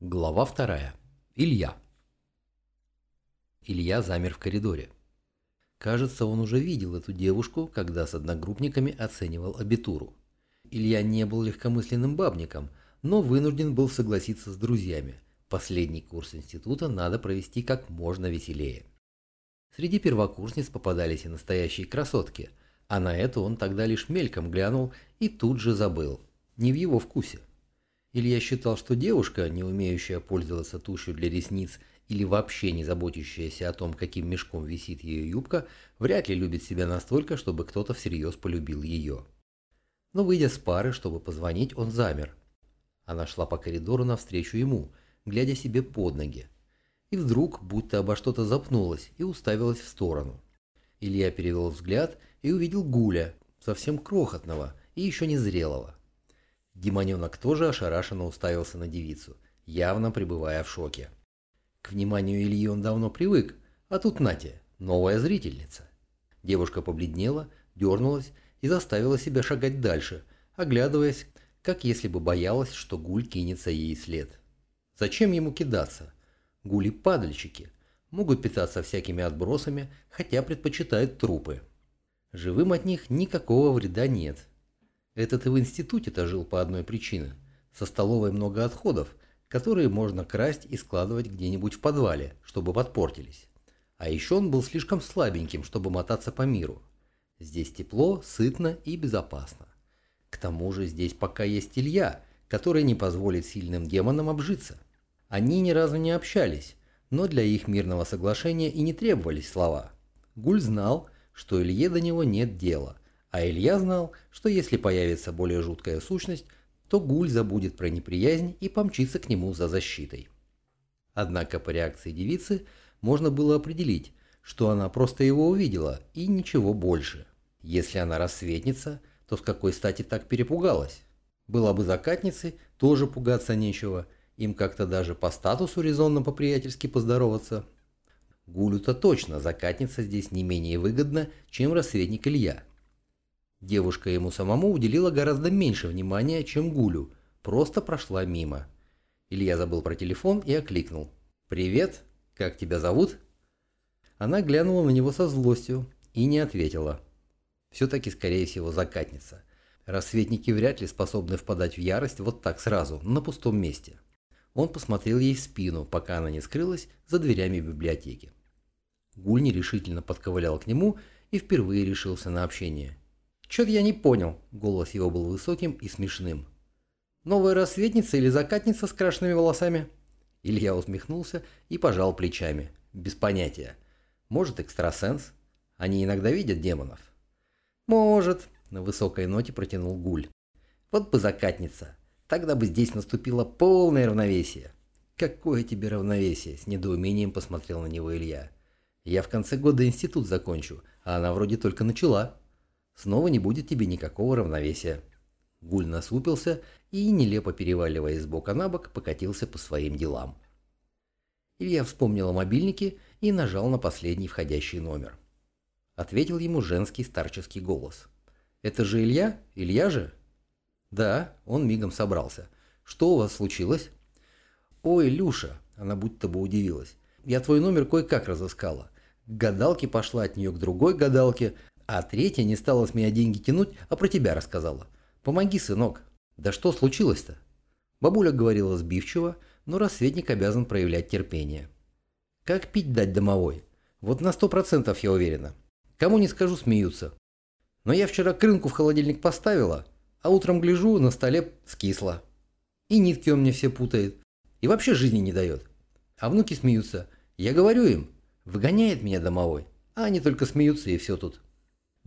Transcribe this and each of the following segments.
Глава вторая. Илья. Илья замер в коридоре. Кажется, он уже видел эту девушку, когда с одногруппниками оценивал абитуру. Илья не был легкомысленным бабником, но вынужден был согласиться с друзьями. Последний курс института надо провести как можно веселее. Среди первокурсниц попадались и настоящие красотки, а на это он тогда лишь мельком глянул и тут же забыл. Не в его вкусе. Илья считал, что девушка, не умеющая пользоваться тушью для ресниц или вообще не заботящаяся о том, каким мешком висит ее юбка, вряд ли любит себя настолько, чтобы кто-то всерьез полюбил ее. Но выйдя с пары, чтобы позвонить, он замер. Она шла по коридору навстречу ему, глядя себе под ноги. И вдруг будто обо что-то запнулась и уставилась в сторону. Илья перевел взгляд и увидел Гуля, совсем крохотного и еще не зрелого. Демоненок тоже ошарашенно уставился на девицу, явно пребывая в шоке. К вниманию Ильи он давно привык, а тут Натя, новая зрительница. Девушка побледнела, дернулась и заставила себя шагать дальше, оглядываясь, как если бы боялась, что гуль кинется ей след. Зачем ему кидаться? Гули-падальщики могут питаться всякими отбросами, хотя предпочитают трупы. Живым от них никакого вреда нет, этот и в институте-то жил по одной причине. Со столовой много отходов, которые можно красть и складывать где-нибудь в подвале, чтобы подпортились. А еще он был слишком слабеньким, чтобы мотаться по миру. Здесь тепло, сытно и безопасно. К тому же здесь пока есть Илья, который не позволит сильным демонам обжиться. Они ни разу не общались, но для их мирного соглашения и не требовались слова. Гуль знал, что Илье до него нет дела – а Илья знал, что если появится более жуткая сущность, то Гуль забудет про неприязнь и помчится к нему за защитой. Однако по реакции девицы можно было определить, что она просто его увидела и ничего больше. Если она рассветница, то с какой стати так перепугалась? Была бы закатницей, тоже пугаться нечего, им как-то даже по статусу резонно по-приятельски поздороваться. Гулю-то точно закатница здесь не менее выгодна, чем рассветник Илья. Девушка ему самому уделила гораздо меньше внимания, чем Гулю, просто прошла мимо. Илья забыл про телефон и окликнул. «Привет, как тебя зовут?» Она глянула на него со злостью и не ответила. Все-таки, скорее всего, закатница. Рассветники вряд ли способны впадать в ярость вот так сразу, на пустом месте. Он посмотрел ей в спину, пока она не скрылась за дверями библиотеки. Гуль нерешительно подковылял к нему и впервые решился на общение. «Чё-то я не понял», — голос его был высоким и смешным. «Новая рассветница или закатница с крашенными волосами?» Илья усмехнулся и пожал плечами. «Без понятия. Может, экстрасенс? Они иногда видят демонов?» «Может», — на высокой ноте протянул Гуль. «Вот бы закатница. Тогда бы здесь наступило полное равновесие». «Какое тебе равновесие?» – с недоумением посмотрел на него Илья. «Я в конце года институт закончу, а она вроде только начала» снова не будет тебе никакого равновесия. Гуль насупился и, нелепо переваливаясь с бока на бок, покатился по своим делам. Илья вспомнил о мобильнике и нажал на последний входящий номер. Ответил ему женский старческий голос. «Это же Илья? Илья же?» «Да», он мигом собрался. «Что у вас случилось?» «Ой, Люша», она будто бы удивилась. «Я твой номер кое-как разыскала. К гадалке пошла от нее к другой гадалке, а третья не стала с меня деньги тянуть, а про тебя рассказала. Помоги, сынок. Да что случилось-то? Бабуля говорила сбивчиво, но рассветник обязан проявлять терпение. Как пить дать домовой? Вот на сто процентов я уверена. Кому не скажу, смеются. Но я вчера крынку в холодильник поставила, а утром гляжу, на столе скисло. И нитки он мне все путает. И вообще жизни не дает. А внуки смеются. Я говорю им, выгоняет меня домовой. А они только смеются и все тут.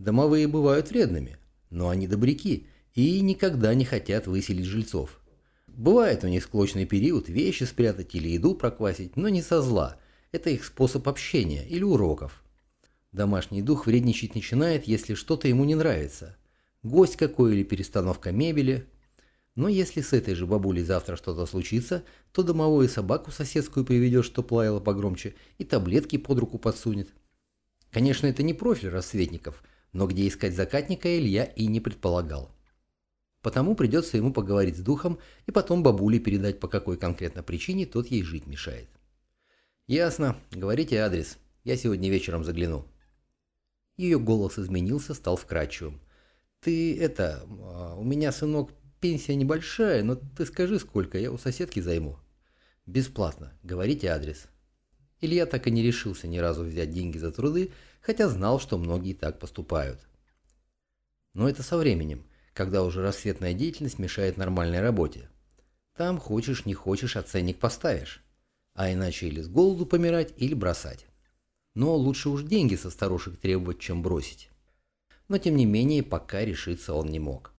Домовые бывают вредными, но они добряки и никогда не хотят выселить жильцов. Бывает у них склочный период вещи спрятать или еду проквасить, но не со зла. Это их способ общения или уроков. Домашний дух вредничать начинает, если что-то ему не нравится. Гость какой или перестановка мебели. Но если с этой же бабулей завтра что-то случится, то домовой собаку соседскую приведет, что плавила погромче, и таблетки под руку подсунет. Конечно, это не профиль рассветников – но где искать закатника Илья и не предполагал. Потому придется ему поговорить с духом и потом бабуле передать, по какой конкретно причине тот ей жить мешает. «Ясно. Говорите адрес. Я сегодня вечером загляну». Ее голос изменился, стал вкрадчивым. «Ты это... А, у меня, сынок, пенсия небольшая, но ты скажи, сколько, я у соседки займу». «Бесплатно. Говорите адрес». Илья так и не решился ни разу взять деньги за труды, хотя знал, что многие так поступают. Но это со временем, когда уже рассветная деятельность мешает нормальной работе. Там хочешь не хочешь, а ценник поставишь. А иначе или с голоду помирать, или бросать. Но лучше уж деньги со старушек требовать, чем бросить. Но тем не менее, пока решиться он не мог.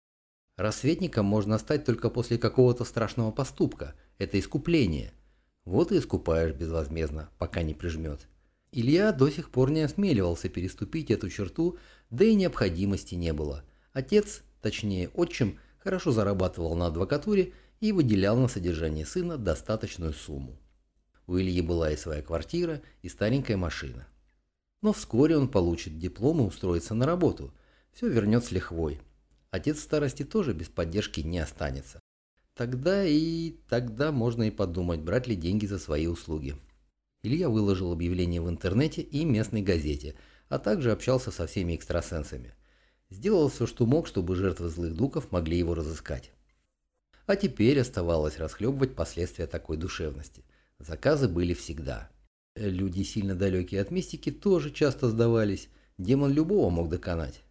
Рассветником можно стать только после какого-то страшного поступка. Это искупление. Вот и искупаешь безвозмездно, пока не прижмет. Илья до сих пор не осмеливался переступить эту черту, да и необходимости не было. Отец, точнее отчим, хорошо зарабатывал на адвокатуре и выделял на содержание сына достаточную сумму. У Ильи была и своя квартира, и старенькая машина. Но вскоре он получит диплом и устроится на работу. Все вернет с лихвой. Отец старости тоже без поддержки не останется. Тогда и тогда можно и подумать, брать ли деньги за свои услуги. Илья выложил объявление в интернете и местной газете, а также общался со всеми экстрасенсами. Сделал все, что мог, чтобы жертвы злых духов могли его разыскать. А теперь оставалось расхлебывать последствия такой душевности. Заказы были всегда. Люди, сильно далекие от мистики, тоже часто сдавались. Демон любого мог доконать.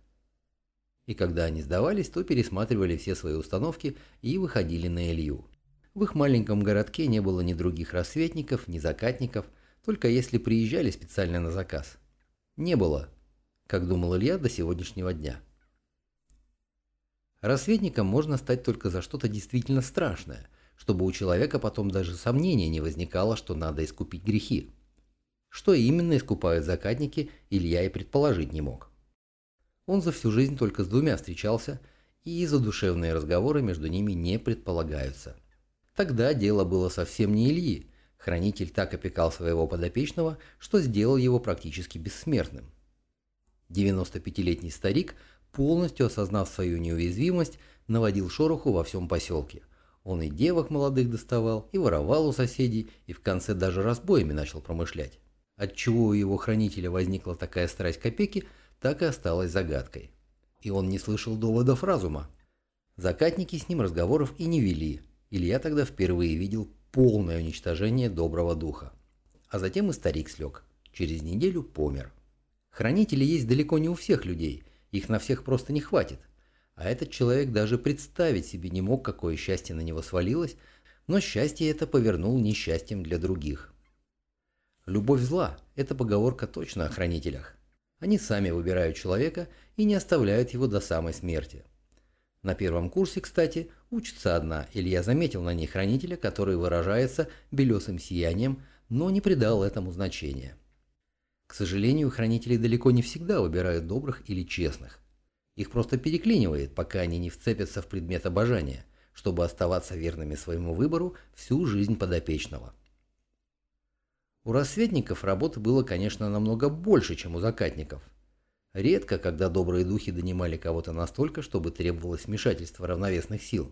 И когда они сдавались, то пересматривали все свои установки и выходили на Илью. В их маленьком городке не было ни других рассветников, ни закатников, только если приезжали специально на заказ. Не было, как думал Илья до сегодняшнего дня. Рассветником можно стать только за что-то действительно страшное – чтобы у человека потом даже сомнения не возникало, что надо искупить грехи. Что именно искупают закатники, Илья и предположить не мог. Он за всю жизнь только с двумя встречался, и задушевные разговоры между ними не предполагаются. Тогда дело было совсем не Ильи, хранитель так опекал своего подопечного, что сделал его практически бессмертным. 95-летний старик, полностью осознав свою неуязвимость, наводил шороху во всем поселке – он и девок молодых доставал, и воровал у соседей, и в конце даже разбоями начал промышлять. Отчего у его хранителя возникла такая страсть копейки, так и осталась загадкой. И он не слышал доводов разума. Закатники с ним разговоров и не вели. Илья тогда впервые видел полное уничтожение доброго духа. А затем и старик слег. Через неделю помер. Хранители есть далеко не у всех людей, их на всех просто не хватит. А этот человек даже представить себе не мог, какое счастье на него свалилось, но счастье это повернул несчастьем для других. Любовь зла – это поговорка точно о хранителях. Они сами выбирают человека и не оставляют его до самой смерти. На первом курсе, кстати, учится одна, Илья заметил на ней хранителя, который выражается белесым сиянием, но не придал этому значения. К сожалению, хранители далеко не всегда выбирают добрых или честных. Их просто переклинивает, пока они не вцепятся в предмет обожания, чтобы оставаться верными своему выбору всю жизнь подопечного. У рассветников работы было, конечно, намного больше, чем у закатников. Редко, когда добрые духи донимали кого-то настолько, чтобы требовалось вмешательство равновесных сил.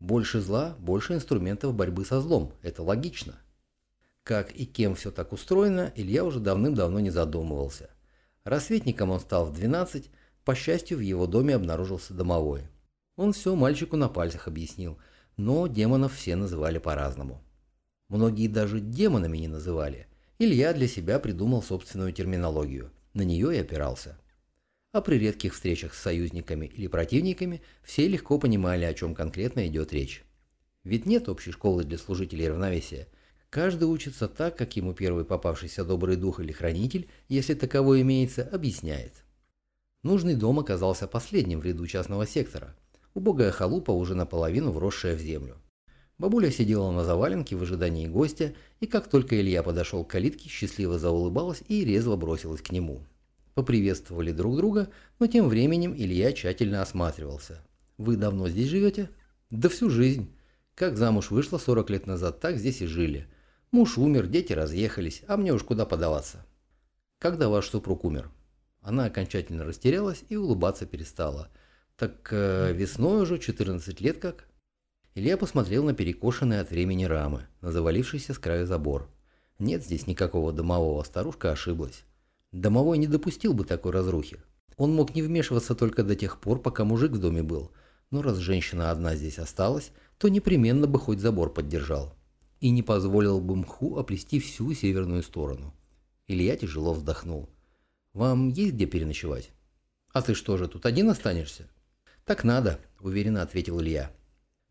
Больше зла, больше инструментов борьбы со злом, это логично. Как и кем все так устроено, Илья уже давным-давно не задумывался. Рассветником он стал в 12, по счастью, в его доме обнаружился домовой. Он все мальчику на пальцах объяснил, но демонов все называли по-разному. Многие даже демонами не называли. Илья для себя придумал собственную терминологию. На нее и опирался. А при редких встречах с союзниками или противниками все легко понимали, о чем конкретно идет речь. Ведь нет общей школы для служителей равновесия. Каждый учится так, как ему первый попавшийся добрый дух или хранитель, если таковой имеется, объясняет. Нужный дом оказался последним в ряду частного сектора. Убогая халупа, уже наполовину вросшая в землю. Бабуля сидела на заваленке в ожидании гостя, и как только Илья подошел к калитке, счастливо заулыбалась и резво бросилась к нему. Поприветствовали друг друга, но тем временем Илья тщательно осматривался. «Вы давно здесь живете?» «Да всю жизнь. Как замуж вышла 40 лет назад, так здесь и жили. Муж умер, дети разъехались, а мне уж куда подаваться». «Когда ваш супруг умер?» Она окончательно растерялась и улыбаться перестала. Так э, весной уже 14 лет как? Илья посмотрел на перекошенные от времени рамы, на завалившийся с краю забор. Нет здесь никакого домового, старушка ошиблась. Домовой не допустил бы такой разрухи. Он мог не вмешиваться только до тех пор, пока мужик в доме был. Но раз женщина одна здесь осталась, то непременно бы хоть забор поддержал. И не позволил бы мху оплести всю северную сторону. Илья тяжело вздохнул. «Вам есть где переночевать?» «А ты что же, тут один останешься?» «Так надо», – уверенно ответил Илья.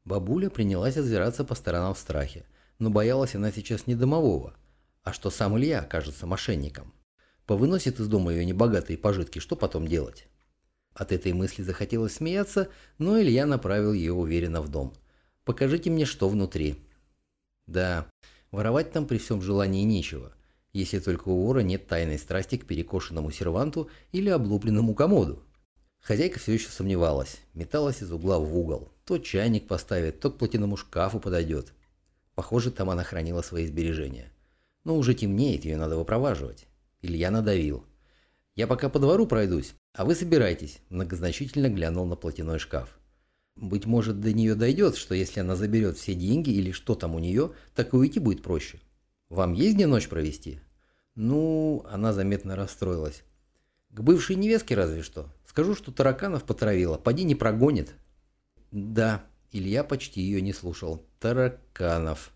Бабуля принялась озираться по сторонам в страхе, но боялась она сейчас не домового, а что сам Илья окажется мошенником. Повыносит из дома ее небогатые пожитки, что потом делать? От этой мысли захотелось смеяться, но Илья направил ее уверенно в дом. «Покажите мне, что внутри». Да, воровать там при всем желании нечего, если только у вора нет тайной страсти к перекошенному серванту или облупленному комоду. Хозяйка все еще сомневалась, металась из угла в угол. То чайник поставит, то к платяному шкафу подойдет. Похоже, там она хранила свои сбережения. Но уже темнеет, ее надо выпроваживать. Илья надавил. «Я пока по двору пройдусь, а вы собирайтесь», многозначительно глянул на платяной шкаф. «Быть может, до нее дойдет, что если она заберет все деньги или что там у нее, так и уйти будет проще. Вам есть где ночь провести?» «Ну...» – она заметно расстроилась. «К бывшей невестке разве что. Скажу, что тараканов потравила, поди не прогонит. Да, Илья почти ее не слушал. Тараканов.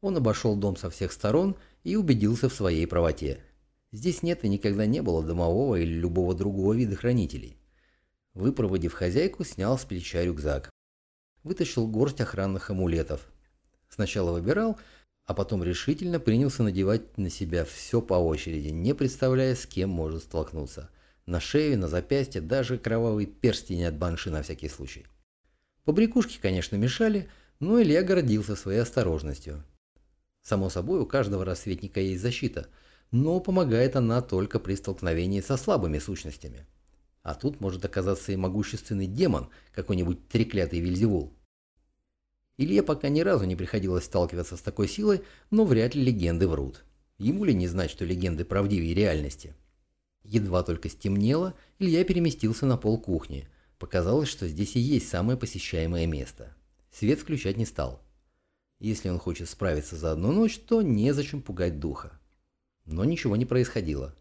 Он обошел дом со всех сторон и убедился в своей правоте. Здесь нет и никогда не было домового или любого другого вида хранителей. Выпроводив хозяйку, снял с плеча рюкзак. Вытащил горсть охранных амулетов. Сначала выбирал, а потом решительно принялся надевать на себя все по очереди, не представляя, с кем может столкнуться – на шее, на запястье, даже кровавый перстень от банши на всякий случай. Побрякушки, конечно, мешали, но Илья гордился своей осторожностью. Само собой, у каждого рассветника есть защита, но помогает она только при столкновении со слабыми сущностями. А тут может оказаться и могущественный демон, какой-нибудь треклятый Вильзевул. Илье пока ни разу не приходилось сталкиваться с такой силой, но вряд ли легенды врут. Ему ли не знать, что легенды правдивее реальности? Едва только стемнело, Илья переместился на пол кухни. Показалось, что здесь и есть самое посещаемое место. Свет включать не стал. Если он хочет справиться за одну ночь, то незачем пугать духа. Но ничего не происходило.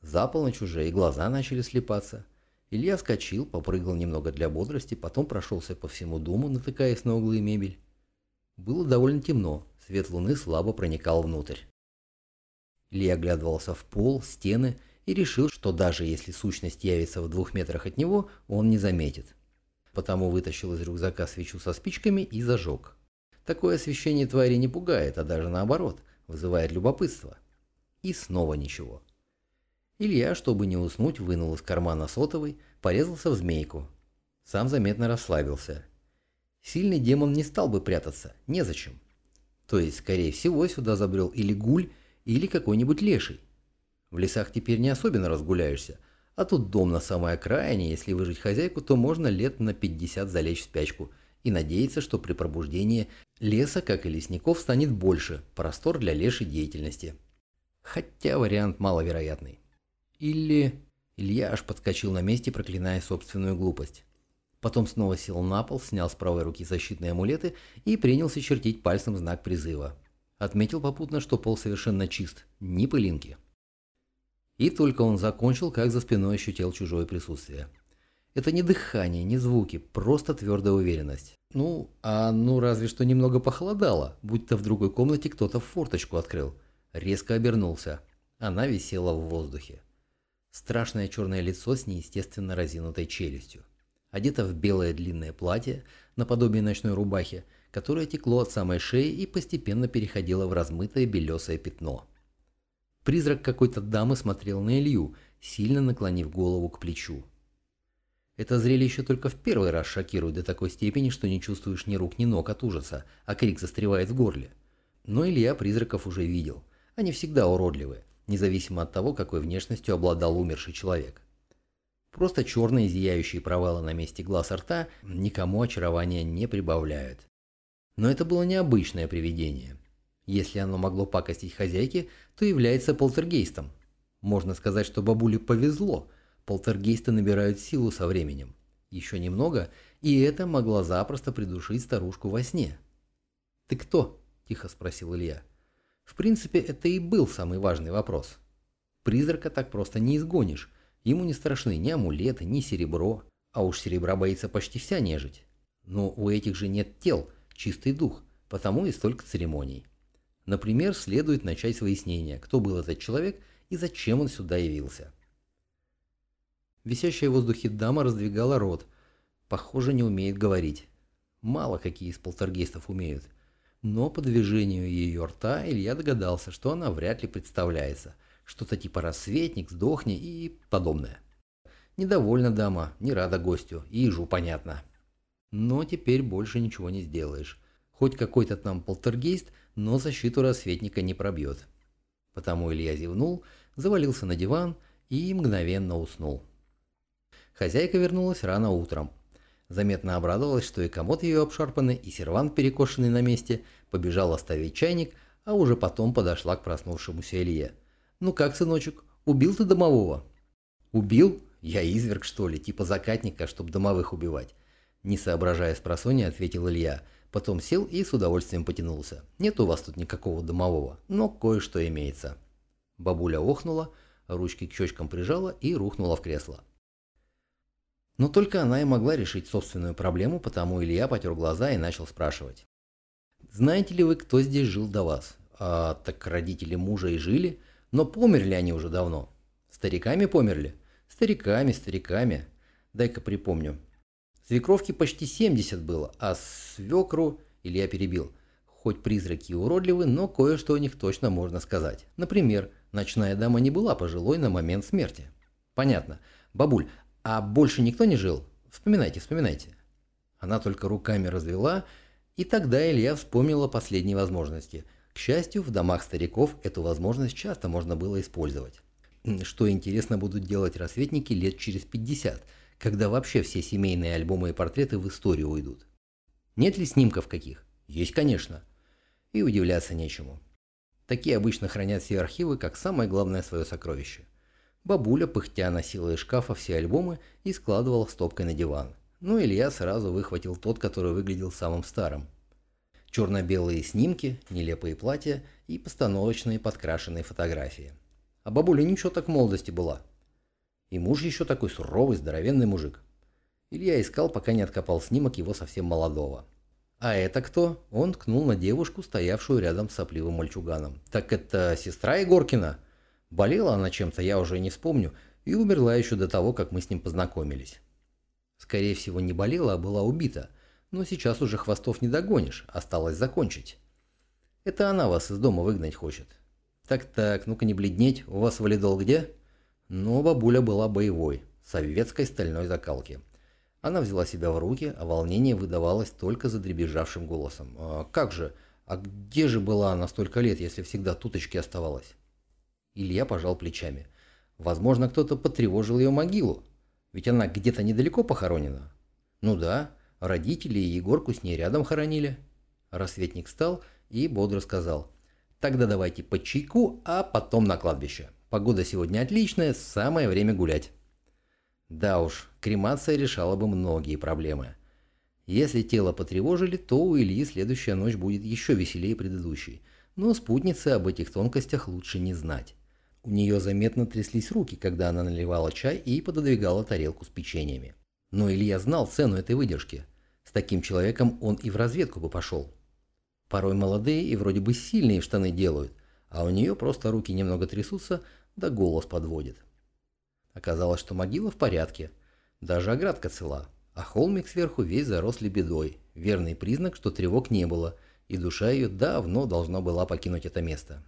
За полночь уже и глаза начали слепаться. Илья вскочил, попрыгал немного для бодрости, потом прошелся по всему дому, натыкаясь на углы и мебель. Было довольно темно, свет луны слабо проникал внутрь. Илья оглядывался в пол, стены и решил, что даже если сущность явится в двух метрах от него, он не заметит. Потому вытащил из рюкзака свечу со спичками и зажег. Такое освещение твари не пугает, а даже наоборот, вызывает любопытство. И снова ничего. Илья, чтобы не уснуть, вынул из кармана сотовый, порезался в змейку. Сам заметно расслабился. Сильный демон не стал бы прятаться, незачем. То есть, скорее всего, сюда забрел или гуль, или какой-нибудь леший. В лесах теперь не особенно разгуляешься, а тут дом на самой окраине, если выжить хозяйку, то можно лет на 50 залечь в спячку и надеяться, что при пробуждении леса, как и лесников, станет больше, простор для лешей деятельности. Хотя вариант маловероятный. Или... Илья аж подскочил на месте, проклиная собственную глупость. Потом снова сел на пол, снял с правой руки защитные амулеты и принялся чертить пальцем знак призыва. Отметил попутно, что пол совершенно чист, ни пылинки. И только он закончил, как за спиной ощутил чужое присутствие. Это не дыхание, не звуки, просто твердая уверенность. Ну, а ну разве что немного похолодало, будто в другой комнате кто-то форточку открыл. Резко обернулся. Она висела в воздухе. Страшное черное лицо с неестественно разинутой челюстью. Одета в белое длинное платье, наподобие ночной рубахи, которое текло от самой шеи и постепенно переходило в размытое белесое пятно. Призрак какой-то дамы смотрел на Илью, сильно наклонив голову к плечу. Это зрелище только в первый раз шокирует до такой степени, что не чувствуешь ни рук, ни ног от ужаса, а крик застревает в горле. Но Илья призраков уже видел. Они всегда уродливы, независимо от того, какой внешностью обладал умерший человек. Просто черные зияющие провалы на месте глаз и рта никому очарования не прибавляют. Но это было необычное привидение. Если оно могло пакостить хозяйке, то является полтергейстом. Можно сказать, что бабуле повезло. Полтергейсты набирают силу со временем. Еще немного, и это могло запросто придушить старушку во сне. «Ты кто?» – тихо спросил Илья. В принципе, это и был самый важный вопрос. Призрака так просто не изгонишь. Ему не страшны ни амулеты, ни серебро. А уж серебра боится почти вся нежить. Но у этих же нет тел, чистый дух, потому и столько церемоний. Например, следует начать с выяснения, кто был этот человек и зачем он сюда явился. Висящая в воздухе дама раздвигала рот. Похоже, не умеет говорить. Мало какие из полтергейстов умеют. Но по движению ее рта Илья догадался, что она вряд ли представляется. Что-то типа «рассветник», «сдохни» и подобное. Недовольна дама, не рада гостю, и ежу понятно. Но теперь больше ничего не сделаешь. Хоть какой-то там полтергейст, но защиту рассветника не пробьет. Потому Илья зевнул, завалился на диван и мгновенно уснул. Хозяйка вернулась рано утром. Заметно обрадовалась, что и комод ее обшарпанный, и сервант перекошенный на месте, побежала ставить чайник, а уже потом подошла к проснувшемуся Илье. «Ну как, сыночек, убил ты домового?» «Убил? Я изверг, что ли, типа закатника, чтоб домовых убивать?» Не соображая с просонья, ответил Илья. Потом сел и с удовольствием потянулся. «Нет у вас тут никакого домового, но кое-что имеется». Бабуля охнула, ручки к щечкам прижала и рухнула в кресло. Но только она и могла решить собственную проблему, потому Илья потер глаза и начал спрашивать. «Знаете ли вы, кто здесь жил до вас?» «А, так родители мужа и жили, но померли они уже давно». «Стариками померли?» «Стариками, стариками. Дай-ка припомню. Свекровки почти 70 было, а свекру...» Илья перебил. Хоть призраки и уродливы, но кое-что о них точно можно сказать. Например, ночная дама не была пожилой на момент смерти. Понятно. Бабуль, а больше никто не жил? Вспоминайте, вспоминайте. Она только руками развела, и тогда Илья вспомнил о последней возможности. К счастью, в домах стариков эту возможность часто можно было использовать. Что интересно будут делать рассветники лет через 50, когда вообще все семейные альбомы и портреты в историю уйдут. Нет ли снимков каких? Есть, конечно. И удивляться нечему. Такие обычно хранят все архивы как самое главное свое сокровище. Бабуля пыхтя носила из шкафа все альбомы и складывала стопкой на диван. Ну Илья сразу выхватил тот, который выглядел самым старым. Черно-белые снимки, нелепые платья и постановочные подкрашенные фотографии. А бабуля ничего так молодости была. И муж еще такой суровый, здоровенный мужик. Илья искал, пока не откопал снимок его совсем молодого. «А это кто?» Он ткнул на девушку, стоявшую рядом с сопливым мальчуганом. «Так это сестра Егоркина?» Болела она чем-то, я уже не вспомню, и умерла еще до того, как мы с ним познакомились. Скорее всего, не болела, а была убита, но сейчас уже хвостов не догонишь, осталось закончить. Это она вас из дома выгнать хочет. Так-так, ну-ка не бледнеть, у вас валидол где? Но бабуля была боевой, советской стальной закалки. Она взяла себя в руки, а волнение выдавалось только за дребезжавшим голосом. «А как же? А где же была она столько лет, если всегда туточки оставалась?» Илья пожал плечами. Возможно, кто-то потревожил ее могилу. Ведь она где-то недалеко похоронена. Ну да, родители и Егорку с ней рядом хоронили. Рассветник встал и бодро сказал. Тогда давайте по чайку, а потом на кладбище. Погода сегодня отличная, самое время гулять. Да уж, кремация решала бы многие проблемы. Если тело потревожили, то у Ильи следующая ночь будет еще веселее предыдущей. Но спутнице об этих тонкостях лучше не знать. У нее заметно тряслись руки, когда она наливала чай и пододвигала тарелку с печеньями. Но Илья знал цену этой выдержки. С таким человеком он и в разведку бы пошел. Порой молодые и вроде бы сильные штаны делают, а у нее просто руки немного трясутся, да голос подводит. Оказалось, что могила в порядке. Даже оградка цела, а холмик сверху весь зарос лебедой. Верный признак, что тревог не было, и душа ее давно должна была покинуть это место.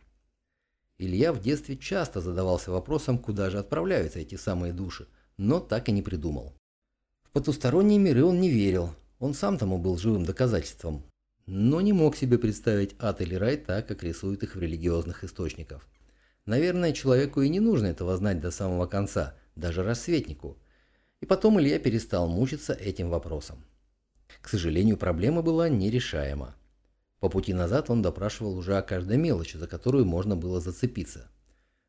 Илья в детстве часто задавался вопросом, куда же отправляются эти самые души, но так и не придумал. В потусторонние миры он не верил, он сам тому был живым доказательством, но не мог себе представить ад или рай так, как рисуют их в религиозных источниках. Наверное, человеку и не нужно этого знать до самого конца, даже рассветнику. И потом Илья перестал мучиться этим вопросом. К сожалению, проблема была нерешаема. По пути назад он допрашивал уже о каждой мелочи, за которую можно было зацепиться.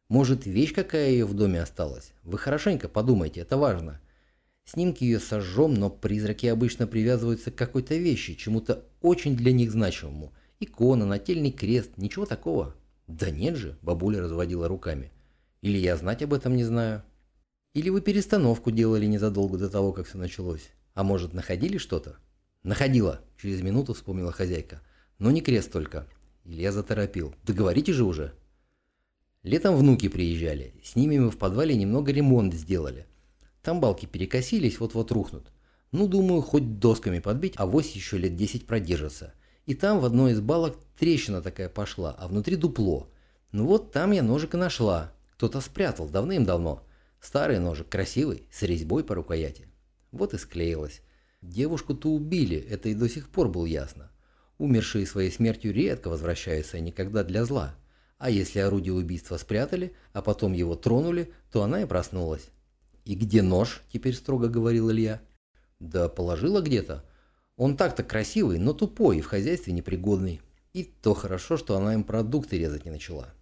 Может, вещь какая ее в доме осталась? Вы хорошенько подумайте, это важно. Снимки ее сожжем, но призраки обычно привязываются к какой-то вещи, чему-то очень для них значимому. Икона, нательный крест, ничего такого. Да нет же, бабуля разводила руками. Или я знать об этом не знаю. Или вы перестановку делали незадолго до того, как все началось. А может, находили что-то? Находила, через минуту вспомнила хозяйка. Но не крест только. Илья заторопил. Договорите же уже. Летом внуки приезжали. С ними мы в подвале немного ремонт сделали. Там балки перекосились, вот-вот рухнут. Ну, думаю, хоть досками подбить, а вось еще лет 10 продержится. И там в одной из балок трещина такая пошла, а внутри дупло. Ну вот там я ножик и нашла. Кто-то спрятал давным-давно. Старый ножик, красивый, с резьбой по рукояти. Вот и склеилось. Девушку-то убили, это и до сих пор было ясно. Умершие своей смертью редко возвращаются, никогда для зла. А если орудие убийства спрятали, а потом его тронули, то она и проснулась. «И где нож?» – теперь строго говорил Илья. «Да положила где-то. Он так-то красивый, но тупой и в хозяйстве непригодный. И то хорошо, что она им продукты резать не начала».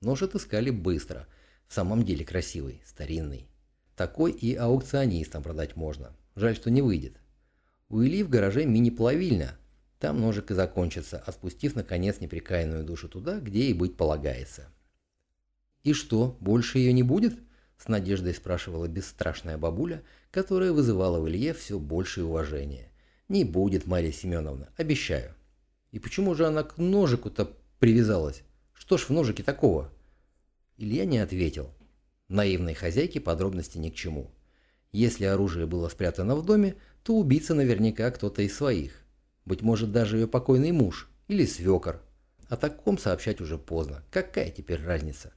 Нож отыскали быстро. В самом деле красивый, старинный. Такой и аукционистам продать можно. Жаль, что не выйдет. У Ильи в гараже мини-плавильня. Там ножик и закончится, отпустив наконец неприкаянную душу туда, где и быть полагается. «И что, больше ее не будет?» – с надеждой спрашивала бесстрашная бабуля, которая вызывала в Илье все большее уважение. «Не будет, Мария Семеновна, обещаю». «И почему же она к ножику-то привязалась? Что ж в ножике такого?» Илья не ответил. Наивной хозяйке подробности ни к чему. Если оружие было спрятано в доме, то убийца наверняка кто-то из своих. Быть может, даже ее покойный муж или свекор. О таком сообщать уже поздно. Какая теперь разница?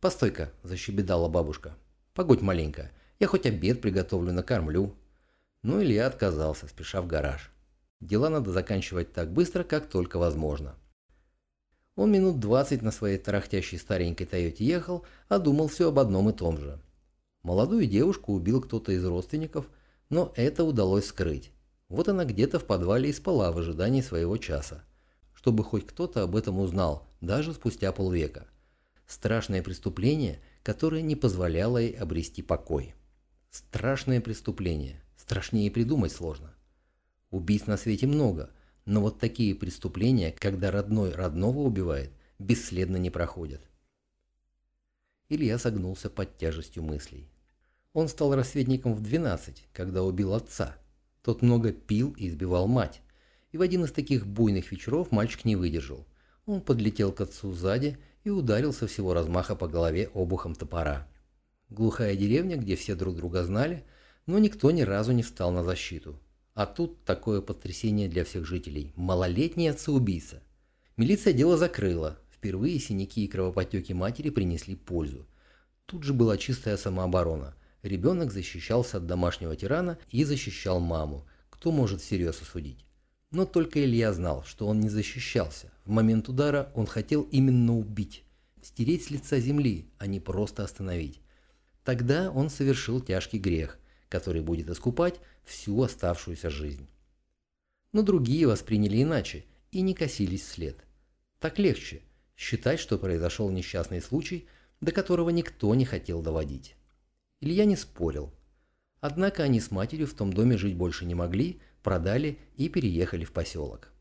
«Постой-ка», – защебедала бабушка. «Погодь маленько, я хоть обед приготовлю, накормлю». Но Илья отказался, спеша в гараж. Дела надо заканчивать так быстро, как только возможно. Он минут двадцать на своей тарахтящей старенькой Тойоте ехал, а думал все об одном и том же. Молодую девушку убил кто-то из родственников, но это удалось скрыть. Вот она где-то в подвале и спала в ожидании своего часа. Чтобы хоть кто-то об этом узнал, даже спустя полвека. Страшное преступление, которое не позволяло ей обрести покой. Страшное преступление. Страшнее придумать сложно. Убийств на свете много – но вот такие преступления, когда родной родного убивает, бесследно не проходят. Илья согнулся под тяжестью мыслей. Он стал рассветником в 12, когда убил отца. Тот много пил и избивал мать. И в один из таких буйных вечеров мальчик не выдержал. Он подлетел к отцу сзади и ударил со всего размаха по голове обухом топора. Глухая деревня, где все друг друга знали, но никто ни разу не встал на защиту. А тут такое потрясение для всех жителей. Малолетний отца-убийца. Милиция дело закрыла. Впервые синяки и кровоподтеки матери принесли пользу. Тут же была чистая самооборона. Ребенок защищался от домашнего тирана и защищал маму. Кто может всерьез осудить? Но только Илья знал, что он не защищался. В момент удара он хотел именно убить. Стереть с лица земли, а не просто остановить. Тогда он совершил тяжкий грех, который будет искупать всю оставшуюся жизнь. Но другие восприняли иначе и не косились вслед. Так легче считать, что произошел несчастный случай, до которого никто не хотел доводить. Илья не спорил. Однако они с матерью в том доме жить больше не могли, продали и переехали в поселок.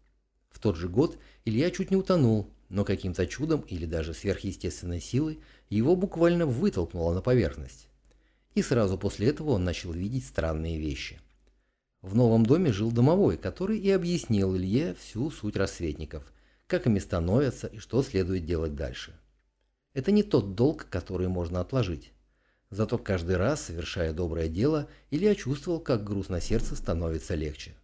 В тот же год Илья чуть не утонул, но каким-то чудом или даже сверхъестественной силой его буквально вытолкнуло на поверхность. И сразу после этого он начал видеть странные вещи – в новом доме жил домовой, который и объяснил Илье всю суть рассветников, как ими становятся и что следует делать дальше. Это не тот долг, который можно отложить. Зато каждый раз, совершая доброе дело, Илья чувствовал, как груз на сердце становится легче.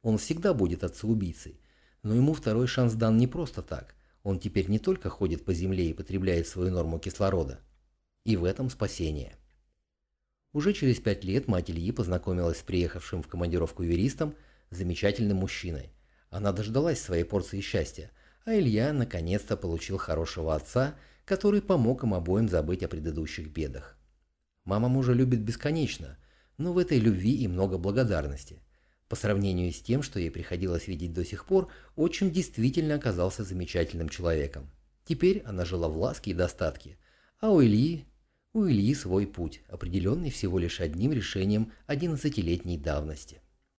Он всегда будет отцеубийцей, но ему второй шанс дан не просто так. Он теперь не только ходит по земле и потребляет свою норму кислорода. И в этом спасение. Уже через пять лет мать Ильи познакомилась с приехавшим в командировку юристом, замечательным мужчиной. Она дождалась своей порции счастья, а Илья наконец-то получил хорошего отца, который помог им обоим забыть о предыдущих бедах. Мама мужа любит бесконечно, но в этой любви и много благодарности. По сравнению с тем, что ей приходилось видеть до сих пор, отчим действительно оказался замечательным человеком. Теперь она жила в ласке и достатке, а у Ильи У Ильи свой путь, определенный всего лишь одним решением одиннадцатилетней давности.